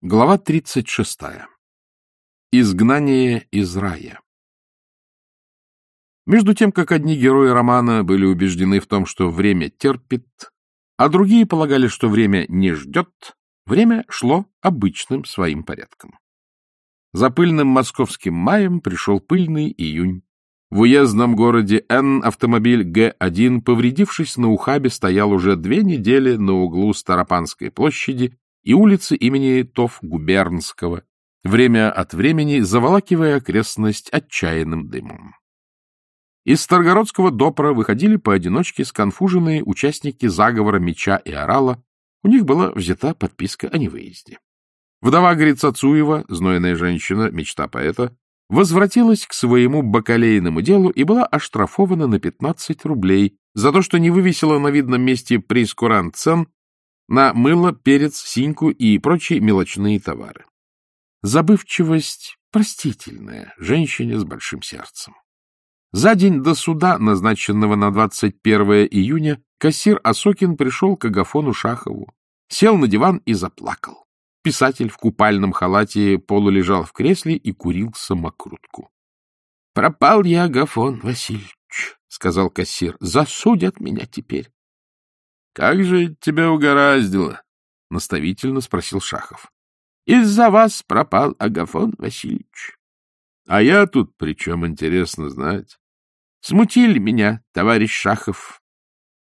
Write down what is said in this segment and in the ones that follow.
Глава 36. Изгнание из рая. Между тем, как одни герои романа были убеждены в том, что время терпит, а другие полагали, что время не ждет, время шло обычным своим порядком. За пыльным московским маем пришел пыльный июнь. В уездном городе Н автомобиль Г-1, повредившись на ухабе, стоял уже две недели на углу Старопанской площади и улицы имени Тов-Губернского, время от времени заволакивая окрестность отчаянным дымом. Из Старгородского допра выходили поодиночке сконфуженные участники заговора меча и орала, у них была взята подписка о невыезде. Вдова Грицацуева, знойная женщина, мечта поэта, возвратилась к своему бакалейному делу и была оштрафована на 15 рублей за то, что не вывесила на видном месте прейскурант цен на мыло, перец, синьку и прочие мелочные товары. Забывчивость простительная женщине с большим сердцем. За день до суда, назначенного на 21 июня, кассир Осокин пришел к Агафону Шахову, сел на диван и заплакал. Писатель в купальном халате полулежал в кресле и курил самокрутку. — Пропал я, Агафон Васильевич, — сказал кассир. — Засудят меня теперь. Как же тебя угораздило? — наставительно спросил Шахов. — Из-за вас пропал Агафон Васильевич. — А я тут при чем интересно знать? — Смутили меня, товарищ Шахов.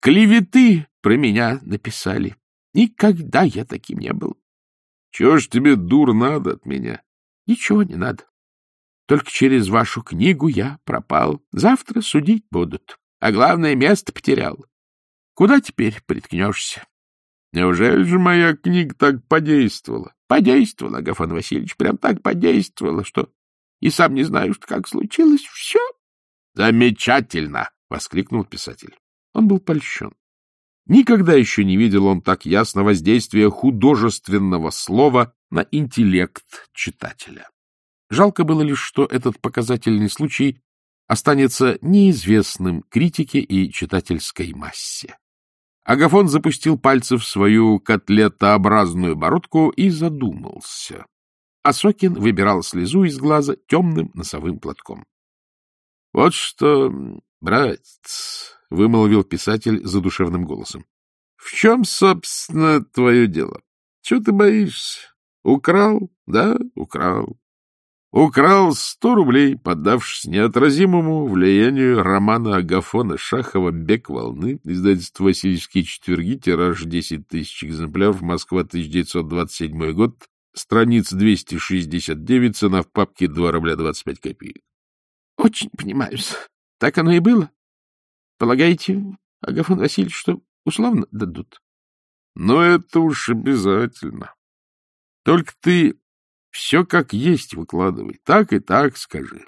Клеветы про меня написали. Никогда я таким не был. — Чего ж тебе, дур, надо от меня? — Ничего не надо. Только через вашу книгу я пропал. Завтра судить будут. А главное, место потерял. Куда теперь приткнешься? Неужели же моя книга так подействовала? Подействовала, Агафон Васильевич, прям так подействовала, что и сам не знаю, что как случилось. Все. Замечательно! — воскликнул писатель. Он был польщен. Никогда еще не видел он так ясно воздействия художественного слова на интеллект читателя. Жалко было лишь, что этот показательный случай останется неизвестным критике и читательской массе. Агафон запустил пальцы в свою котлетообразную бородку и задумался. Осокин выбирал слезу из глаза темным носовым платком. — Вот что, братец, — вымолвил писатель задушевным голосом, — в чем, собственно, твое дело? Чего ты боишься? Украл? Да, украл. Украл сто рублей, поддавшись неотразимому влиянию романа Агафона Шахова «Бег волны», издательство «Васильевские четверги», тираж 10 тысяч экземпляров, Москва, 1927 год, страниц 269, цена в папке 2 рубля 25 копеек. — Очень понимаюсь. Так оно и было. Полагаете, Агафон Васильевич, что условно дадут? — Ну, это уж обязательно. Только ты все как есть выкладывай, так и так скажи.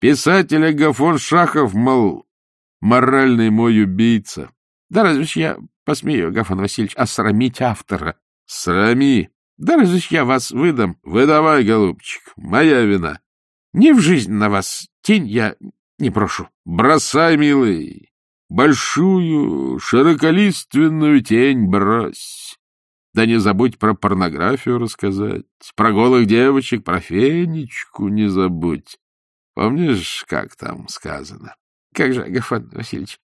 Писатель Агафон Шахов, мол, моральный мой убийца. Да разве ж я посмею, Агафон Васильевич, осрамить автора? Срами. Да разве ж я вас выдам? Выдавай, голубчик, моя вина. Не в жизнь на вас тень я не прошу. Бросай, милый, большую широколиственную тень брось. Да не забудь про порнографию рассказать, про голых девочек, про фенечку не забудь. Помнишь, как там сказано? Как же, Агафон Васильевич,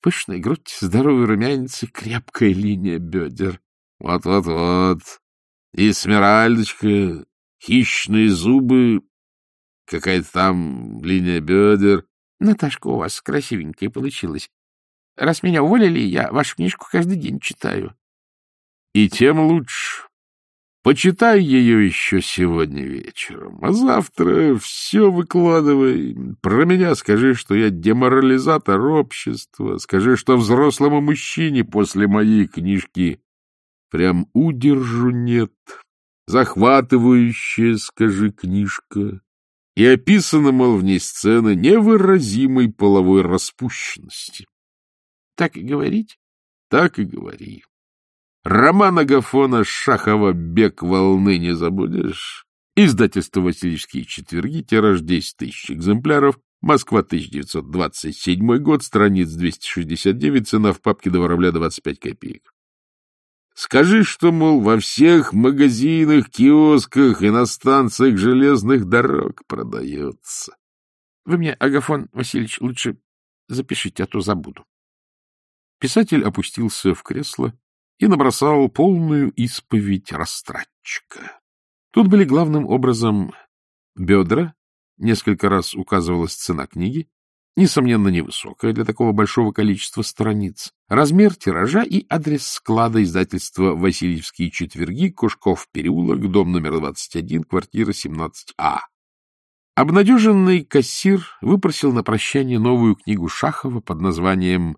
пышная грудь, здоровый румянец и крепкая линия бедер. Вот-вот-вот. И смиральдочка, хищные зубы, какая-то там линия бедер. Наташка у вас красивенькая получилась. Раз меня уволили, я вашу книжку каждый день читаю. И тем лучше. Почитай ее еще сегодня вечером, а завтра все выкладывай. Про меня скажи, что я деморализатор общества, скажи, что взрослому мужчине после моей книжки прям удержу нет. Захватывающая, скажи, книжка. И описана, мол, в ней сцена невыразимой половой распущенности. Так и говорить? Так и говори. Роман Агафона Шахова «Бег волны» не забудешь. Издательство «Васильевские четверги», тираж 10 тысяч экземпляров, Москва, 1927 год, страниц 269, цена в папке до рубля 25 копеек. Скажи, что, мол, во всех магазинах, киосках и на станциях железных дорог продается. Вы мне, Агафон Васильевич, лучше запишите, а то забуду. Писатель опустился в кресло и набросал полную исповедь растратчика. Тут были главным образом бедра, несколько раз указывалась цена книги, несомненно, невысокая для такого большого количества страниц, размер тиража и адрес склада издательства «Васильевские четверги», Кушков переулок, дом номер 21, квартира 17А. Обнадеженный кассир выпросил на прощание новую книгу Шахова под названием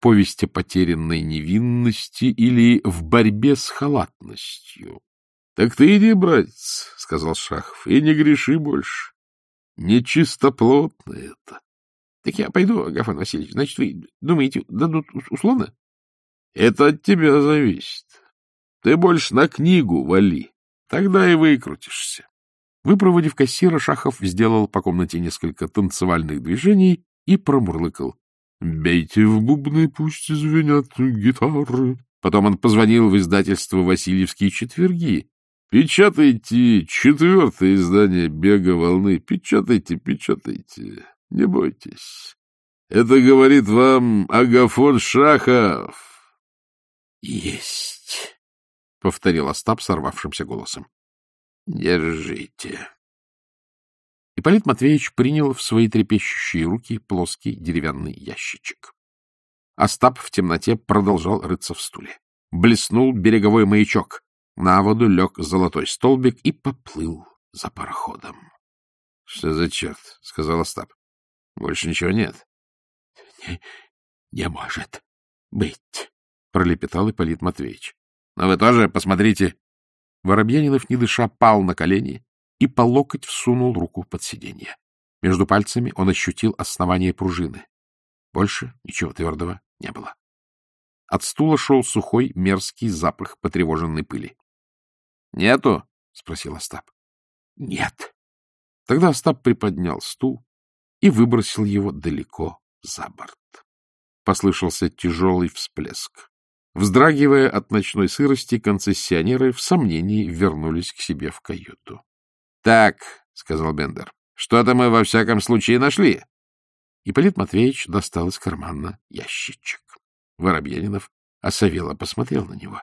«Повесть о потерянной невинности» или «В борьбе с халатностью». — Так ты иди, братец, — сказал Шахов, — и не греши больше. Нечистоплотно это. — Так я пойду, Агафон Васильевич. Значит, вы думаете, дадут условно? — Это от тебя зависит. Ты больше на книгу вали, тогда и выкрутишься. Выпроводив кассира, Шахов сделал по комнате несколько танцевальных движений и промурлыкал. — Бейте в бубны, пусть звенят гитары. Потом он позвонил в издательство «Васильевские четверги». — Печатайте четвертое издание «Бега волны». Печатайте, печатайте. Не бойтесь. Это говорит вам Агафон Шахов. — Есть, — повторил Остап сорвавшимся голосом. Держите. Ипполит Матвеевич принял в свои трепещущие руки плоский деревянный ящичек. Остап в темноте продолжал рыться в стуле. Блеснул береговой маячок. На воду лег золотой столбик и поплыл за пароходом. — Что за черт? — сказал Остап. — Больше ничего нет. — Не, не может быть, — пролепетал Ипполит Матвеевич. — Но вы тоже посмотрите, Воробьянинов, не дыша, пал на колени и по локоть всунул руку под сиденье. Между пальцами он ощутил основание пружины. Больше ничего твердого не было. От стула шел сухой, мерзкий запах потревоженной пыли. — Нету? — спросил Остап. — Нет. Тогда Остап приподнял стул и выбросил его далеко за борт. Послышался тяжелый всплеск. Вздрагивая от ночной сырости, концессионеры в сомнении вернулись к себе в каюту. — Так, — сказал Бендер, — что-то мы во всяком случае нашли. Ипполит Матвеевич достал из кармана ящичек. Воробьянинов осовело посмотрел на него.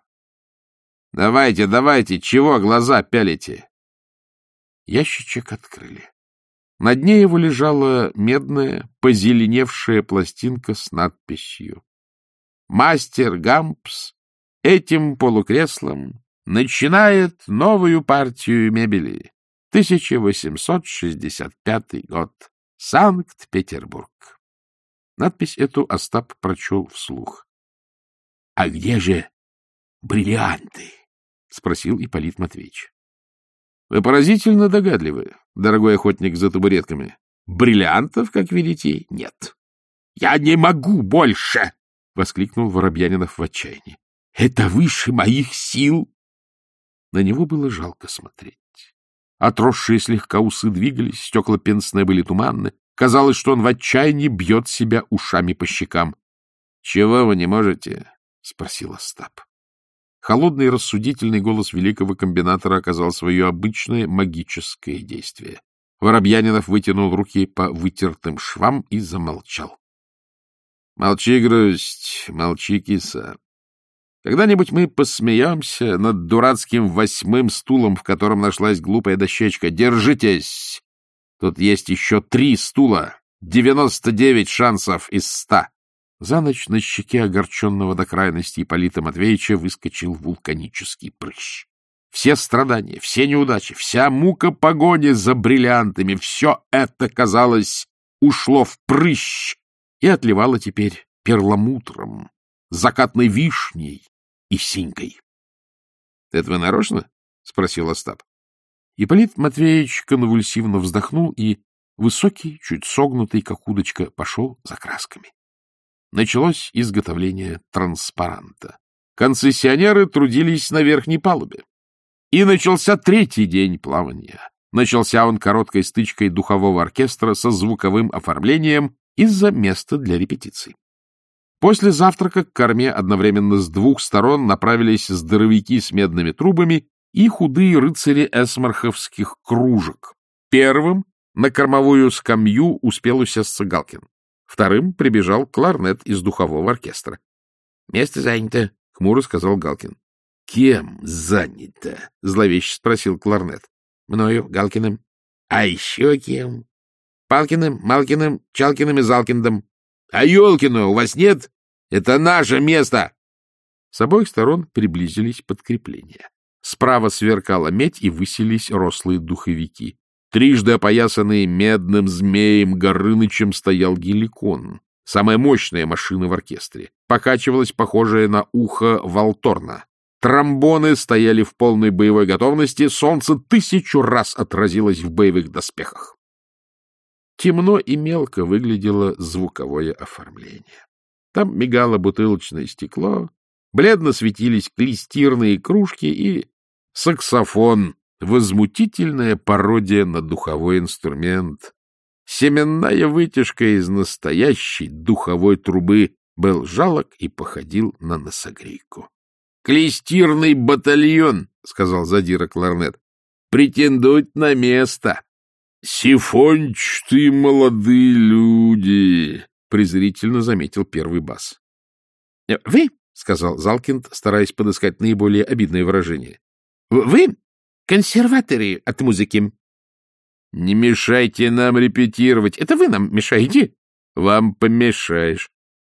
— Давайте, давайте, чего глаза пялите? Ящичек открыли. На дне его лежала медная, позеленевшая пластинка с надписью мастер Гампс этим полукреслом начинает новую партию мебели. 1865 год. Санкт-Петербург. Надпись эту Остап прочел вслух. — А где же бриллианты? — спросил Ипполит Матвеевич. — Вы поразительно догадливы, дорогой охотник за табуретками. Бриллиантов, как видите, нет. — Я не могу больше! — воскликнул Воробьянинов в отчаянии. — Это выше моих сил! На него было жалко смотреть. Отросшие слегка усы двигались, стекла пенсные были туманны. Казалось, что он в отчаянии бьет себя ушами по щекам. — Чего вы не можете? — спросил Остап. Холодный рассудительный голос великого комбинатора оказал свое обычное магическое действие. Воробьянинов вытянул руки по вытертым швам и замолчал. Молчи, грусть, молчи, киса. Когда-нибудь мы посмеемся над дурацким восьмым стулом, в котором нашлась глупая дощечка. Держитесь! Тут есть еще три стула. Девяносто девять шансов из ста. За ночь на щеке огорченного до крайности Ипполита Матвеевича выскочил вулканический прыщ. Все страдания, все неудачи, вся мука погони за бриллиантами — все это, казалось, ушло в прыщ, и отливала теперь перламутром, закатной вишней и синькой. — Это вы нарочно? — спросил Остап. Ипполит Матвеевич конвульсивно вздохнул и, высокий, чуть согнутый, как удочка, пошел за красками. Началось изготовление транспаранта. Концессионеры трудились на верхней палубе. И начался третий день плавания. Начался он короткой стычкой духового оркестра со звуковым оформлением из-за места для репетиций. После завтрака к корме одновременно с двух сторон направились здоровяки с медными трубами и худые рыцари эсмарховских кружек. Первым на кормовую скамью успел усесться Галкин. Вторым прибежал кларнет из духового оркестра. — Место занято, — хмуро сказал Галкин. — Кем занято? — зловеще спросил кларнет. — Мною, Галкиным. — А еще кем? — Палкиным, Малкиным, Чалкиным и Залкиндом. — А Елкина у вас нет? Это наше место! С обоих сторон приблизились подкрепления. Справа сверкала медь и высились рослые духовики. Трижды опоясанный медным змеем Горынычем стоял геликон, самая мощная машина в оркестре. Покачивалась похожая на ухо Волторна. Тромбоны стояли в полной боевой готовности, солнце тысячу раз отразилось в боевых доспехах. Темно и мелко выглядело звуковое оформление. Там мигало бутылочное стекло, бледно светились клестирные кружки и саксофон, возмутительная пародия на духовой инструмент. Семенная вытяжка из настоящей духовой трубы был жалок и походил на носогрейку. — Клестирный батальон, — сказал задира кларнет, — претендует на место. — Сифончатые молодые люди, — презрительно заметил первый бас. — Вы, — сказал Залкинд, стараясь подыскать наиболее обидное выражение, — вы консерваторы от музыки. — Не мешайте нам репетировать. Это вы нам мешаете? — Вам помешаешь.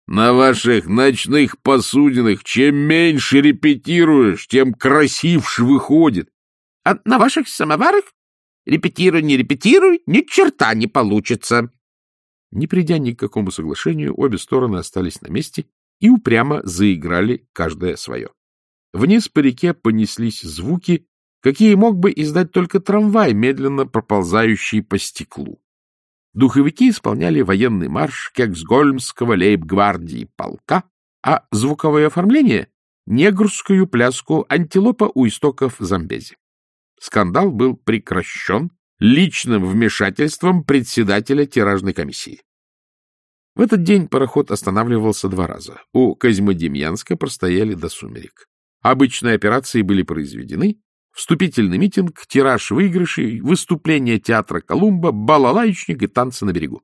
На ваших ночных посудинах чем меньше репетируешь, тем красивше выходит. — А на ваших самоварах? Репетируй, не репетируй, ни черта не получится. Не придя ни к какому соглашению, обе стороны остались на месте и упрямо заиграли каждое свое. Вниз по реке понеслись звуки, какие мог бы издать только трамвай, медленно проползающий по стеклу. Духовики исполняли военный марш Кексгольмского лейб-гвардии полка, а звуковое оформление — негрскую пляску антилопа у истоков Замбези. Скандал был прекращен личным вмешательством председателя тиражной комиссии. В этот день пароход останавливался два раза. У Козьмодемьянска простояли до сумерек. Обычные операции были произведены, Вступительный митинг, тираж выигрышей, выступление театра Колумба, балалаечник и танцы на берегу.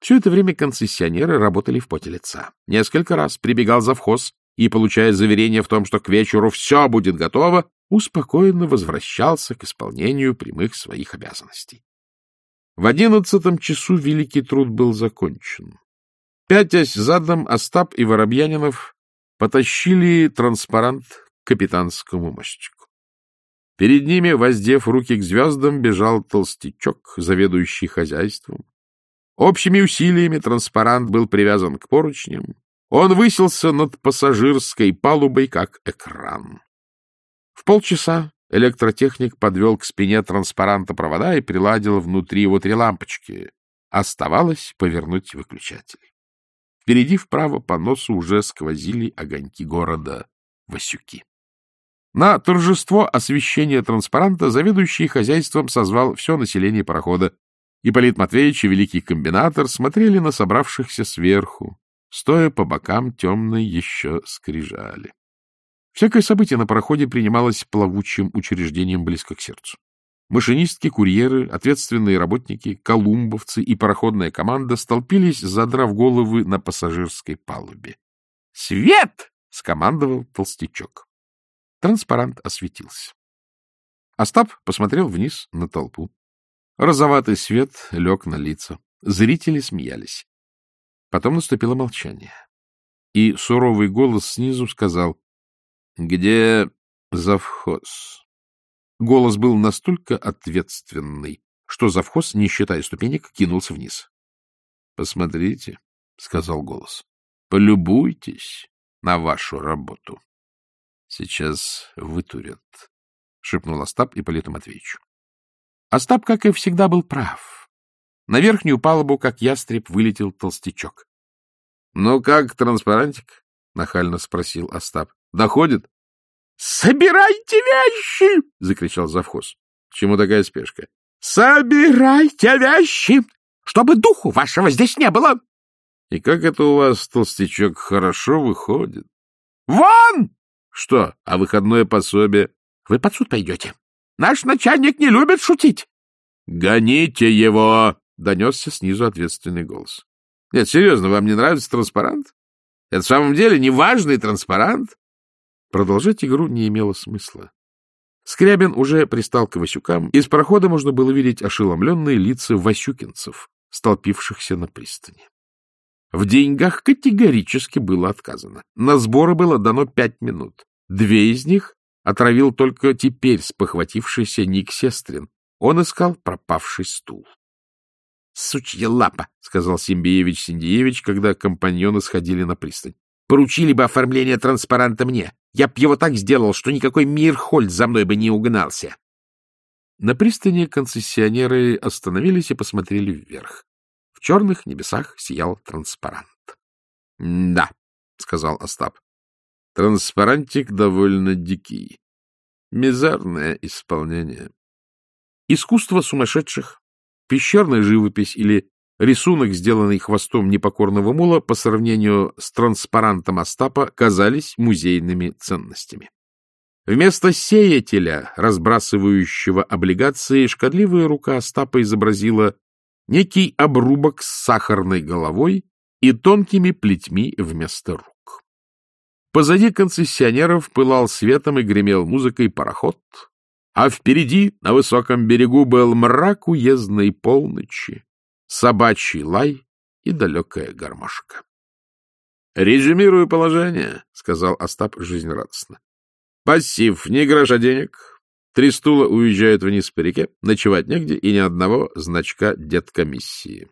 Все это время концессионеры работали в поте лица. Несколько раз прибегал завхоз и, получая заверение в том, что к вечеру все будет готово, успокоенно возвращался к исполнению прямых своих обязанностей. В одиннадцатом часу великий труд был закончен. Пятясь задом, Остап и Воробьянинов потащили транспарант к капитанскому мостику. Перед ними, воздев руки к звездам, бежал толстячок, заведующий хозяйством. Общими усилиями транспарант был привязан к поручням. Он высился над пассажирской палубой, как экран. В полчаса электротехник подвел к спине транспаранта провода и приладил внутри его три лампочки. Оставалось повернуть выключатель. Впереди вправо по носу уже сквозили огоньки города Васюки. На торжество освещения транспаранта заведующий хозяйством созвал все население парохода. Ипполит Матвеевич и великий комбинатор смотрели на собравшихся сверху, стоя по бокам темной еще скрижали. Всякое событие на пароходе принималось плавучим учреждением близко к сердцу. Машинистки, курьеры, ответственные работники, колумбовцы и пароходная команда столпились, задрав головы на пассажирской палубе. «Свет!» — скомандовал толстячок. Транспарант осветился. Остап посмотрел вниз на толпу. Розоватый свет лег на лица. Зрители смеялись. Потом наступило молчание. И суровый голос снизу сказал, — Где завхоз? Голос был настолько ответственный, что завхоз, не считая ступенек, кинулся вниз. — Посмотрите, — сказал голос, — полюбуйтесь на вашу работу. — Сейчас вытурят, — шепнул Остап Ипполиту Матвеевичу. Остап, как и всегда, был прав. На верхнюю палубу, как ястреб, вылетел толстячок. — Ну как, транспарантик? — нахально спросил Остап. — Доходит? — Собирайте вещи! — закричал завхоз. — Чему такая спешка? — Собирайте вещи, чтобы духу вашего здесь не было! И как это у вас, толстячок, хорошо выходит. Вон! Что, а выходное пособие? Вы под суд пойдете. Наш начальник не любит шутить. Гоните его! Донесся снизу ответственный голос. Нет, серьезно, вам не нравится транспарант? Это в самом деле неважный транспарант? Продолжать игру не имело смысла. Скрябин уже пристал к Васюкам, из прохода можно было видеть ошеломленные лица васюкинцев, столпившихся на пристани. В деньгах категорически было отказано. На сборы было дано пять минут. Две из них отравил только теперь спохватившийся Ник Сестрин. Он искал пропавший стул. — Сучья лапа, — сказал Симбиевич Синдиевич, когда компаньоны сходили на пристань. — Поручили бы оформление транспаранта мне. Я б его так сделал, что никакой Мирхольд за мной бы не угнался. На пристани концессионеры остановились и посмотрели вверх. В черных небесах сиял транспарант. — Да, — сказал Остап, — транспарантик довольно дикий. Мизерное исполнение. Искусство сумасшедших, пещерная живопись или рисунок, сделанный хвостом непокорного мула, по сравнению с транспарантом Остапа, казались музейными ценностями. Вместо сеятеля, разбрасывающего облигации, шкодливая рука Остапа изобразила некий обрубок с сахарной головой и тонкими плетьми вместо рук. Позади концессионеров пылал светом и гремел музыкой пароход, а впереди, на высоком берегу, был мрак уездной полночи, собачий лай и далекая гармошка. — Резюмирую положение, — сказал Остап жизнерадостно. — Пассив, ни гроша денег, Три стула уезжают вниз по реке, ночевать негде и ни одного значка деткомиссии.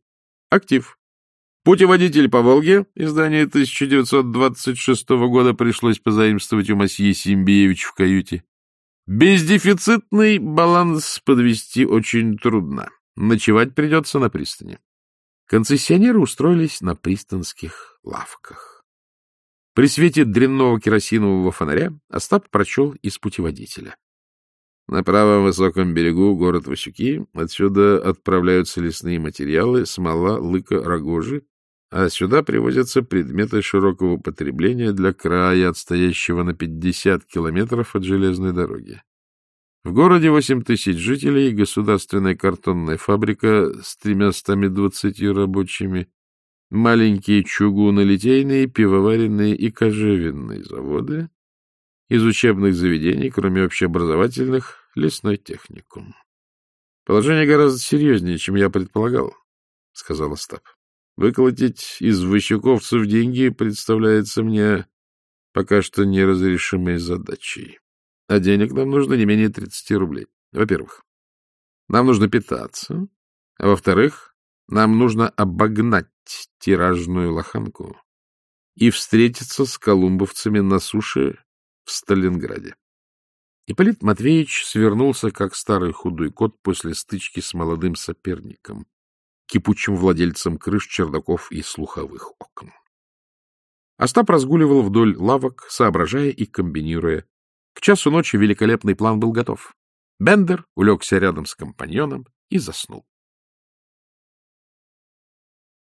Актив. Путеводитель по Волге, издание 1926 года пришлось позаимствовать у Масье Симбиевич в каюте. Бездефицитный баланс подвести очень трудно. Ночевать придется на пристани. Концессионеры устроились на пристанских лавках. При свете дрянного керосинового фонаря Остап прочел из путеводителя. На правом высоком берегу город Васюки. Отсюда отправляются лесные материалы, смола, лыка, рогожи, а сюда привозятся предметы широкого употребления для края, отстоящего на 50 километров от железной дороги. В городе 8 тысяч жителей, государственная картонная фабрика с 320 рабочими, маленькие чугунолитейные, пивоваренные и кожевенные заводы, из учебных заведений, кроме общеобразовательных, лесной техникум. Положение гораздо серьезнее, чем я предполагал, — сказал Остап. Выколотить из ващуковцев деньги представляется мне пока что неразрешимой задачей. А денег нам нужно не менее 30 рублей. Во-первых, нам нужно питаться, а во-вторых, нам нужно обогнать тиражную лоханку и встретиться с колумбовцами на суше в Сталинграде. Ипполит Матвеевич свернулся, как старый худой кот после стычки с молодым соперником, кипучим владельцем крыш, чердаков и слуховых окон. Остап разгуливал вдоль лавок, соображая и комбинируя. К часу ночи великолепный план был готов. Бендер улегся рядом с компаньоном и заснул.